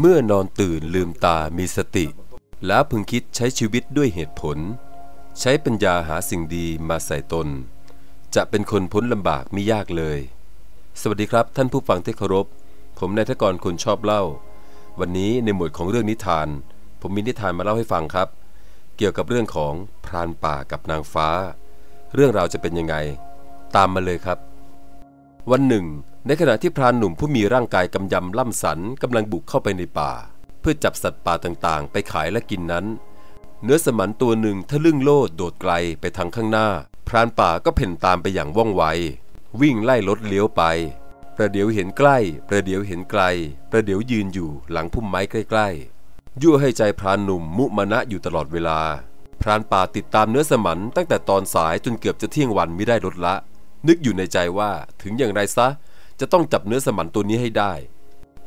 เมื่อนอนตื่นลืมตามีสติ แล้วพึงคิดใช้ชีวิตด้วยเหตุผล ใช้ปัญญาหาสิ่งดีมาใส่ตน จะเป็นคนพ้นลำบากไม่ยากเลย สวัสดีครับท่านผู้ฟังที่เคารพ ผมนายทกรคนชอบเล่า วันนี้ในหมวดของเรื่องนิทาน ผมมีนิทานมาเล่าให้ฟังครับ เกี่ยวกับเรื่องของพรานป่ากับนางฟ้า เรื่องราวจะเป็นยังไง ตามมาเลยครับ วันหนึ่ง ในขณะที่พรานหนุ่มผู้มีร่างกายกำยำล่ำสันกำลังบุกเข้าไปในป่า เพื่อจับสัตว์ป่าต่างๆ ไปขายและกินนั้น เนื้อสมันตัวหนึ่งทะลึ่งโลดโดดไกลไปทางข้างหน้า พรานป่าก็เพ่นตามไปอย่างว่องไว วิ่งไล่รถเลี้ยวไป ประเดี๋ยวเห็นใกล้ ประเดี๋ยวเห็นไกล ประเดี๋ยวยืนอยู่หลังพุ่มไม้ใกล้ๆ ยั่วให้ใจพรานหนุ่มมุมานะอยู่ตลอดเวลา พรานป่าติดตามเนื้อสมันตั้งแต่ตอนสายจนเกือบจะเที่ยงวันไม่ได้ลดละ นึกอยู่ในใจว่าถึงอย่างไรซะ จะต้องจับเนื้อสมันตัวนี้ให้ได้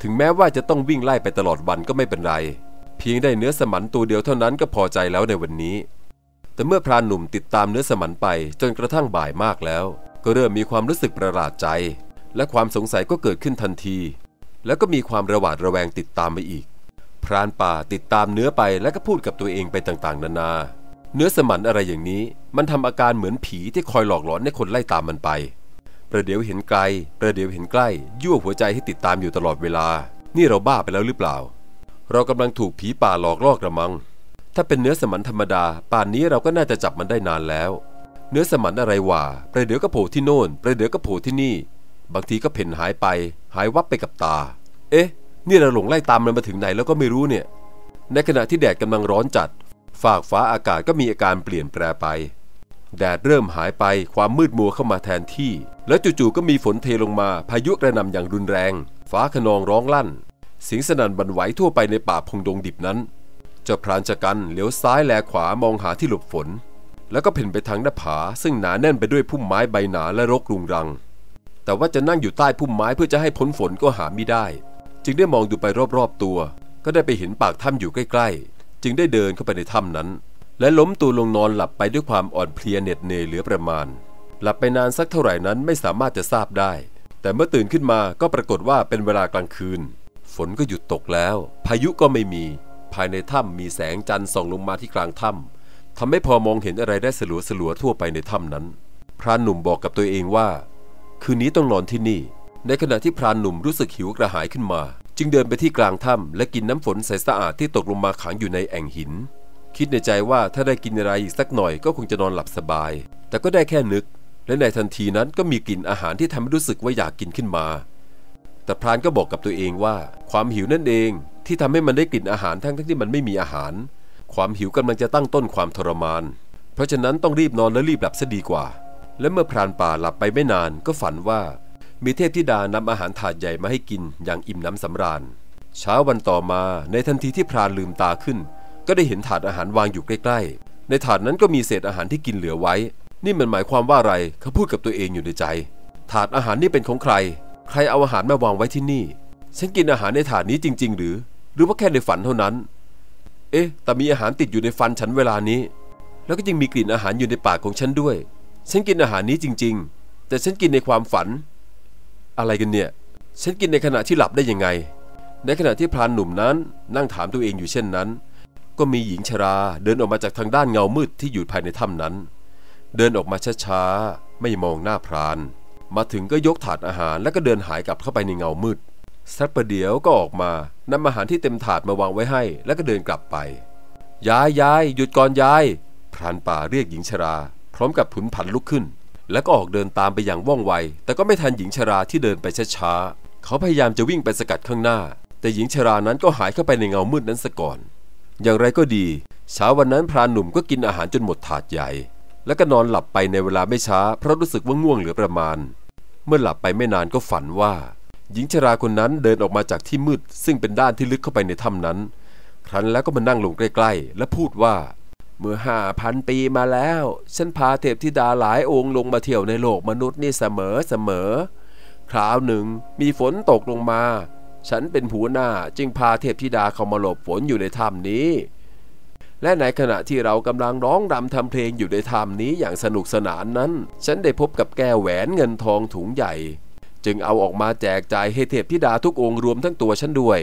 ถึงแม้ว่าจะต้องวิ่งไล่ไปตลอดวันก็ไม่เป็นไร เพียงได้เนื้อสมันตัวเดียวเท่านั้นก็พอใจแล้วในวันนี้ แต่เมื่อพรานหนุ่มติดตามเนื้อสมันไปจนกระทั่งบ่ายมากแล้ว ก็เริ่มมีความรู้สึกประหลาดใจ และความสงสัยก็เกิดขึ้นทันที แล้วก็มีความระหวาดระแวงติดตามมาอีก พรานป่าติดตามเนื้อไปแล้วก็พูดกับตัวเองไปต่างๆ นานา เนื้อสมันอะไรอย่างนี้ มันทำอาการเหมือนผีที่คอยหลอกหลอนให้คนไล่ตามมันไป ประเดี๋ยวเห็นไกล ประเดี๋ยวเห็นใกล้ ยั่วหัวใจให้ติดตามอยู่ตลอดเวลา นี่เราบ้าไปแล้วหรือเปล่า เรากำลังถูกผีป่าหลอกล่อกระมัง ถ้าเป็นเนื้อสมันธรรมดา ป่านนี้เราก็น่าจะจับมันได้นานแล้ว เนื้อสมันอะไรวะประเดี๋ยวก็โผล่ที่โน่น ประเดี๋ยวก็โผล่ที่นี่ บางทีก็เพ่นหายไป หายวับไปกับตา เอ๊ะ นี่เราหลงไล่ตามมันมาถึงไหนแล้วก็ไม่รู้เนี่ย ในขณะที่แดดกำลังร้อนจัด ฝากฟ้าอากาศก็มีอาการเปลี่ยนแปรไป แดดเริ่มหายไปความมืดมัวเข้ามาแทนที่ แล้วจู่ๆก็มีฝนเทลงมาพายุกระหน่ำอย่างรุนแรง ฟ้าขนองร้องลั่นเสียงสนั่นบันไหวทั่วไปในป่าพงดงดิบนั้น เจ้าพรานชะกันเหลียวซ้ายแลขวามองหาที่หลบฝน แล้วก็เพ่นไปทางหน้าผา ซึ่งหนาแน่นไปด้วยพุ่มไม้ใบหนาและรกรุงรัง แต่ว่าจะนั่งอยู่ใต้พุ่มไม้เพื่อจะให้พ้นฝนก็หาไม่ได้ จึงได้มองดูไปรอบๆตัว ก็ได้ไปเห็นปากถ้ำอยู่ใกล้ๆ จึงได้เดินเข้าไปในถ้ำนั้น และล้มตัวลงนอนหลับไปด้วยความอ่อนเพลียเหน็ดเหนื่อยเหลือประมาณ หลับไปนานสักเท่าไหร่นั้นไม่สามารถจะทราบได้ แต่เมื่อตื่นขึ้นมาก็ปรากฏว่าเป็นเวลากลางคืน ฝนก็หยุดตกแล้ว พายุก็ไม่มี ภายในถ้ำมีแสงจันทร์ส่องลงมาที่กลางถ้ำทำให้พอมองเห็นอะไรได้สลัวสลัวทั่วไปในถ้ำนั้น พรานหนุ่มบอกกับตัวเองว่า คืนนี้ต้องนอนที่นี่ ในขณะที่พรานหนุ่มรู้สึกหิวกระหายขึ้นมา จึงเดินไปที่กลางถ้ำและกินน้ำฝนใสสะอาดที่ตกลงมาขังอยู่ในแอ่งหิน คิดในใจว่าถ้าได้กินอะไรอีกสักหน่อยก็คงจะนอนหลับสบาย แต่ก็ได้แค่นึก และในทันทีนั้นก็มีกลิ่นอาหารที่ทำให้รู้สึกว่าอยากกินขึ้นมา แต่พรานก็บอกกับตัวเองว่า ความหิวนั่นเองที่ทำให้มันได้กลิ่นอาหารทั้งที่มันไม่มีอาหาร ความหิวกำลังจะตั้งต้นความทรมาน เพราะฉะนั้นต้องรีบนอนและรีบหลับซะดีกว่า และเมื่อพรานป่าหลับไปไม่นานก็ฝันว่า มีเทพธิดานำอาหารถาดใหญ่มาให้กินอย่างอิ่มน้ำสำราญ เช้าวันต่อมาในทันทีที่พรานลืมตาขึ้น ก็ได้เห็นถาดอาหารวางอยู่ใกล้ๆ ในถาดนั้นก็มีเศษอาหารที่กินเหลือไว้ นี่มันหมายความว่าอะไรเขาพูดกับตัวเองอยู่ในใจ ถาดอาหารนี่เป็นของใคร ใครเอาอาหารมาวางไว้ที่นี่ ฉันกินอาหารในถาดนี้จริง ๆ หรือ หรือว่าแค่ในฝันเท่านั้น เอ๊ะ แต่มีอาหารติดอยู่ในฟันฉันเวลานี้ แล้วก็ยังมีกลิ่นอาหารอยู่ในปากของฉันด้วย ฉันกินอาหารนี้จริง ๆ แต่ฉันกินในความฝัน อะไรกันเนี่ย ฉันกินในขณะที่หลับได้ยังไง ในขณะที่พรานหนุ่มนั้นนั่งถามตัวเองอยู่เช่นนั้น ก็มีหญิงชราเดินออกมาจากทางด้านเงามืดที่อยู่ภายในถ้ำนั้น เดินออกมาช้าๆ ไม่มองหน้าพราน มาถึงก็ยกถาดอาหารแล้วก็เดินหายกลับเข้าไปในเงามืดสักประเดี๋ยวก็ออกมานำอาหารที่เต็มถาดมาวางไว้ให้ แล้วก็เดินกลับไป ยายยายหยุดก่อนยาย พรานป่าเรียกหญิงชรา พร้อมกับผุนผันลุกขึ้น แล้วก็ออกเดินตามไปอย่างว่องไว แต่ก็ไม่ทันหญิงชราที่เดินไปช้าๆ เขาพยายามจะวิ่งไปสกัดข้างหน้า แต่หญิงชรานั้นก็หายเข้าไปในเงามืดนั้นซะก่อน อย่างไรก็ดีเช้าวันนั้นพรานหนุ่มก็กินอาหารจนหมดถาดใหญ่ แล้วก็นอนหลับไปในเวลาไม่ช้า เพราะรู้สึกว่าง่วงเหลือประมาณ เมื่อหลับไปไม่นานก็ฝันว่า หญิงชราคนนั้นเดินออกมาจากที่มืด ซึ่งเป็นด้านที่ลึกเข้าไปในถ้ำนั้น ครั้นแล้วก็มานั่งลงใกล้ๆ และพูดว่า เมื่อห้าพันปีมาแล้ว ฉันพาเทพธิดาหลายองค์ลงมาเที่ยวในโลกมนุษย์นี่เสมอเสมอ คราวหนึ่งมีฝนตกลงมา ฉันเป็นผัวหน้าจึงพาเทพธิดาเข้ามาหลบฝนอยู่ในถ้ำนี้ และในขณะที่เรากำลังร้องรำทำเพลงอยู่ในถ้ำนี้อย่างสนุกสนานนั้น ฉันได้พบกับแก้วแหวนเงินทองถุงใหญ่ จึงเอาออกมาแจกจ่ายให้เทพธิดาทุกองค์รวมทั้งตัวฉันด้วย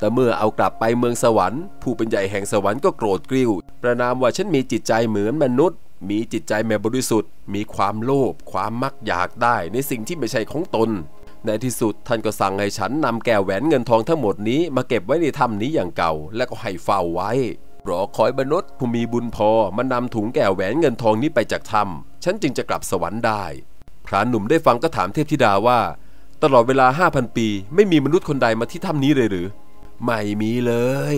แต่เมื่อเอากลับไปเมืองสวรรค์ ผู้เป็นใหญ่แห่งสวรรค์ก็โกรธกริ้ว ประนามว่าฉันมีจิตใจเหมือนมนุษย์ มีจิตใจแม่บริสุทธิ์ มีความโลภความมักอยากได้ในสิ่งที่ไม่ใช่ของตน ในที่สุดท่านก็สั่งให้ฉันนำแก้วแหวนเงินทองทั้งหมดนี้มาเก็บไว้ในถ้ำนี้อย่างเก่า และก็ให้เฝ้าไว้รอคอยมนุษย์ผู้มีบุญพอมานำถุงแก้วแหวนเงินทองนี้ไปจากถ้ำฉันจึงจะกลับสวรรค์ได้ พรานหนุ่มได้ฟังก็ถามเทพธิดาว่า ตลอดเวลา 5,000 ปี ไม่มีมนุษย์คนใดมาที่ถ้ำนี้เลยหรือ ไม่มีเลย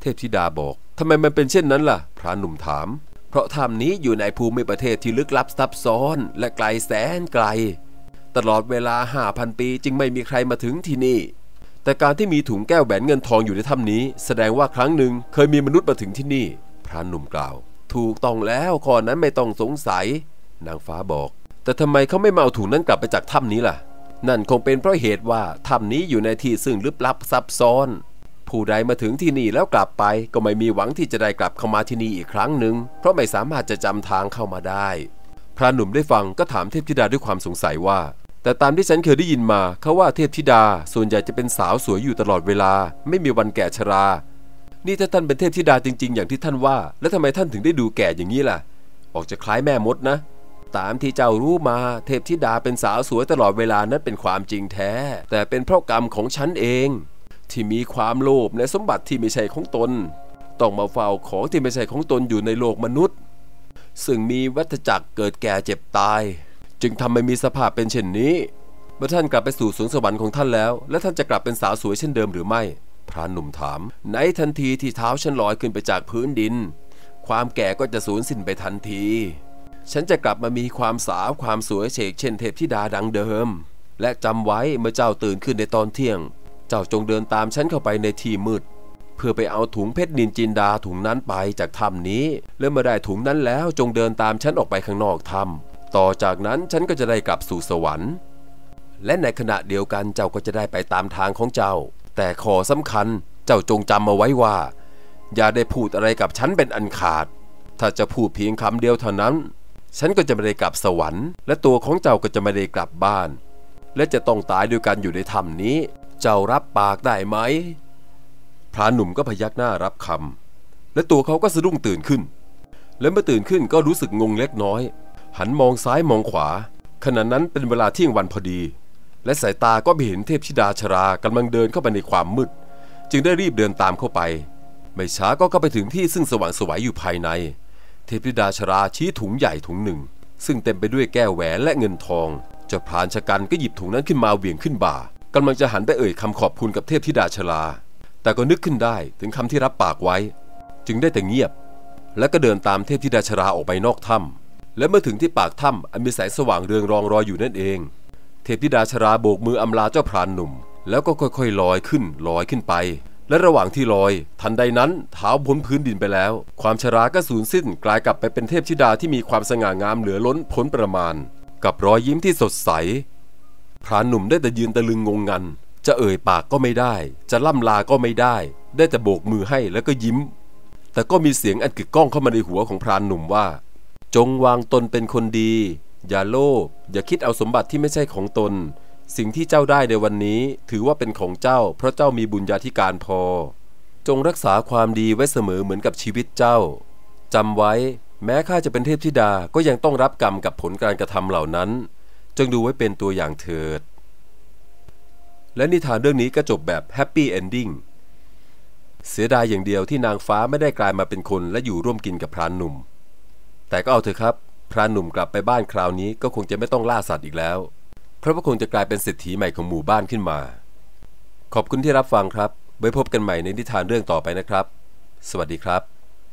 เทพธิดาบอกทำไมมันเป็นเช่นนั้นล่ะ พรานหนุ่มถาม เพราะถ้ำนี้อยู่ในภูมิประเทศที่ลึกลับซับซ้อน และไกลแสนไกล ตลอดเวลา5,000ปีจึงไม่มีใครมาถึงที่นี่ แต่การที่มีถุงแก้วแหวนเงินทองอยู่ในถ้ำนี้ แสดงว่าครั้งหนึ่งเคยมีมนุษย์มาถึงที่นี่ พรานหนุ่มกล่าว ถูกต้องแล้วข้อนั้นไม่ต้องสงสัย นางฟ้าบอก แต่ทำไมเขาไม่มาเอาถุงนั้นกลับไปจากถ้ำนี้ล่ะนั่นคงเป็นเพราะเหตุว่าถ้ำนี้อยู่ในที่ซึ่งลึกลับซับซ้อน ผู้ใดมาถึงที่นี่แล้วกลับไป ก็ไม่มีหวังที่จะได้กลับเข้ามาที่นี่อีกครั้งหนึ่งเพราะไม่สามารถจะจำทางเข้ามาได้ พระหนุ่มได้ฟังก็ถามเทพธิดาด้วยความสงสัยว่า แต่ตามที่ฉันเคยได้ยินมาเขาว่าเทพธิดาส่วนใหญ่จะเป็นสาวสวยอยู่ตลอดเวลา ไม่มีวันแก่ชรา นี่ถ้าท่านเป็นเทพธิดาจริง ๆ อย่างที่ท่านว่า แล้วทำไมท่านถึงได้ดูแก่อย่างนี้ล่ะ ออกจะคล้ายแม่มดนะ ตามที่เจ้ารู้มาเทพธิดาเป็นสาวสวยตลอดเวลานั้นเป็นความจริงแท้ แต่เป็นเพราะกรรมของฉันเอง ที่มีความโลภในสมบัติที่ไม่ใช่ของตน ต้องมาเฝ้าของที่ไม่ใช่ของตนอยู่ในโลกมนุษย์ ซึ่งมีวัฏจักรเกิดแก่เจ็บตาย จึงทำให้มีสภาพเป็นเช่นนี้เมื่อท่านกลับไปสู่สวงสวรรค์ของท่านแล้ว และท่านจะกลับเป็นสาวสวยเช่นเดิมหรือไม่ พระหนุ่มถาม ในทันทีที่เท้าฉันลอยขึ้นไปจากพื้นดิน ความแก่ก็จะสูญสิ้นไปทันที ฉันจะกลับมามีความสาวความสวยเฉกเช่นเทพธิดาดังเดิม และจำไว้เมื่อเจ้าตื่นขึ้นในตอนเที่ยง เจ้าจงเดินตามฉันเข้าไปในที่มืด เพื่อไปเอาถุงเพชรนินจินดาถุงนั้นไปจากถ้ำนี้ และเมื่อได้ถุงนั้นแล้วจงเดินตามฉันออกไปข้างนอกถ้ำต่อจากนั้นฉันก็จะได้กลับสู่สวรรค์ และในขณะเดียวกันเจ้าก็จะได้ไปตามทางของเจ้า แต่ขอสำคัญเจ้าจงจำเอาไว้ว่า อย่าได้พูดอะไรกับฉันเป็นอันขาด ถ้าจะพูดเพียงคำเดียวเท่านั้น ฉันก็จะไม่ได้กลับสวรรค์ และตัวของเจ้าก็จะไม่ได้กลับบ้านและจะต้องตายด้วยกันอยู่ในถ้ำนี้ เจ้ารับปากได้ไหม พรานหนุ่มก็พยักหน้ารับคำ และตัวเขาก็สะดุ้งตื่นขึ้น และเมื่อตื่นขึ้นก็รู้สึกงงเล็กน้อย หันมองซ้ายมองขวา ขณะนั้นเป็นเวลาเที่ยงวันพอดี และสายตาก็ไปเห็นเทพธิดาชรากำลังเดินเข้าไปในความมืด จึงได้รีบเดินตามเข้าไป ไม่ช้าก็เข้าไปถึงที่ซึ่งสว่างสวัยอยู่ภายใน เทพธิดาชราชี้ถุงใหญ่ถุงหนึ่ง ซึ่งเต็มไปด้วยแก้วแหวนและเงินทองเจ้าพรานชะกันก็หยิบถุงนั้นขึ้นมาเหวี่ยงขึ้นบ่า กำลังจะหันไปเอ่ยคำขอบคุณกับเทพธิดาชราแต่ก็นึกขึ้นได้ถึงคำที่รับปากไว้ จึงได้แต่เงียบ และก็เดินตามเทพธิดาชราออกไปนอกถ้ำและเมื่อถึงที่ปากถ้ำอันมีแสงสว่างเรืองรองรอยอยู่นั่นเอง เทพธิดาชราโบกมืออำลาเจ้าพรานหนุ่ม แล้วก็ค่อยๆลอยขึ้นลอยขึ้นไป และระหว่างที่ลอย ทันใดนั้นเท้าพ้นพื้นดินไปแล้ว ความชราก็สูญสิ้นกลายกลับไปเป็นเทพธิดาที่มีความสง่างามเหลือล้นพ้นประมาณ กับรอยยิ้มที่สดใส พรานหนุ่มได้แต่ยืนตะลึงงงงัน จะเอ่ยปากก็ไม่ได้ จะล่ำลาก็ไม่ได้ ได้แต่โบกมือให้แล้วก็ยิ้ม แต่ก็มีเสียงอันกึกก้องเข้ามาในหัวของพรานหนุ่มว่า จงวางตนเป็นคนดี อย่าโลภอย่าคิดเอาสมบัติที่ไม่ใช่ของตน สิ่งที่เจ้าได้ในวันนี้ ถือว่าเป็นของเจ้า เพราะเจ้ามีบุญญาธิการพอ จงรักษาความดีไว้เสมอเหมือนกับชีวิตเจ้าจำไว้ แม้ข้าจะเป็นเทพธิดาก็ยังต้องรับกรรมกับผลการกระทำเหล่านั้น จงดูไว้เป็นตัวอย่างเถิด และนิทานเรื่องนี้ก็จบแบบ happy ending เสียดายอย่างเดียวที่นางฟ้าไม่ได้กลายมาเป็นคนและอยู่ร่วมกินกับพรานหนุ่ม แต่ก็เอาเถอะครับ พรานหนุ่มกลับไปบ้านคราวนี้ก็คงจะไม่ต้องล่าสัตว์อีกแล้ว เพราะว่าคงจะกลายเป็นเศรษฐีใหม่ของหมู่บ้านขึ้นมา ขอบคุณที่รับฟังครับ ไว้พบกันใหม่ในนิทานเรื่องต่อไปนะครับ สวัสดีครับ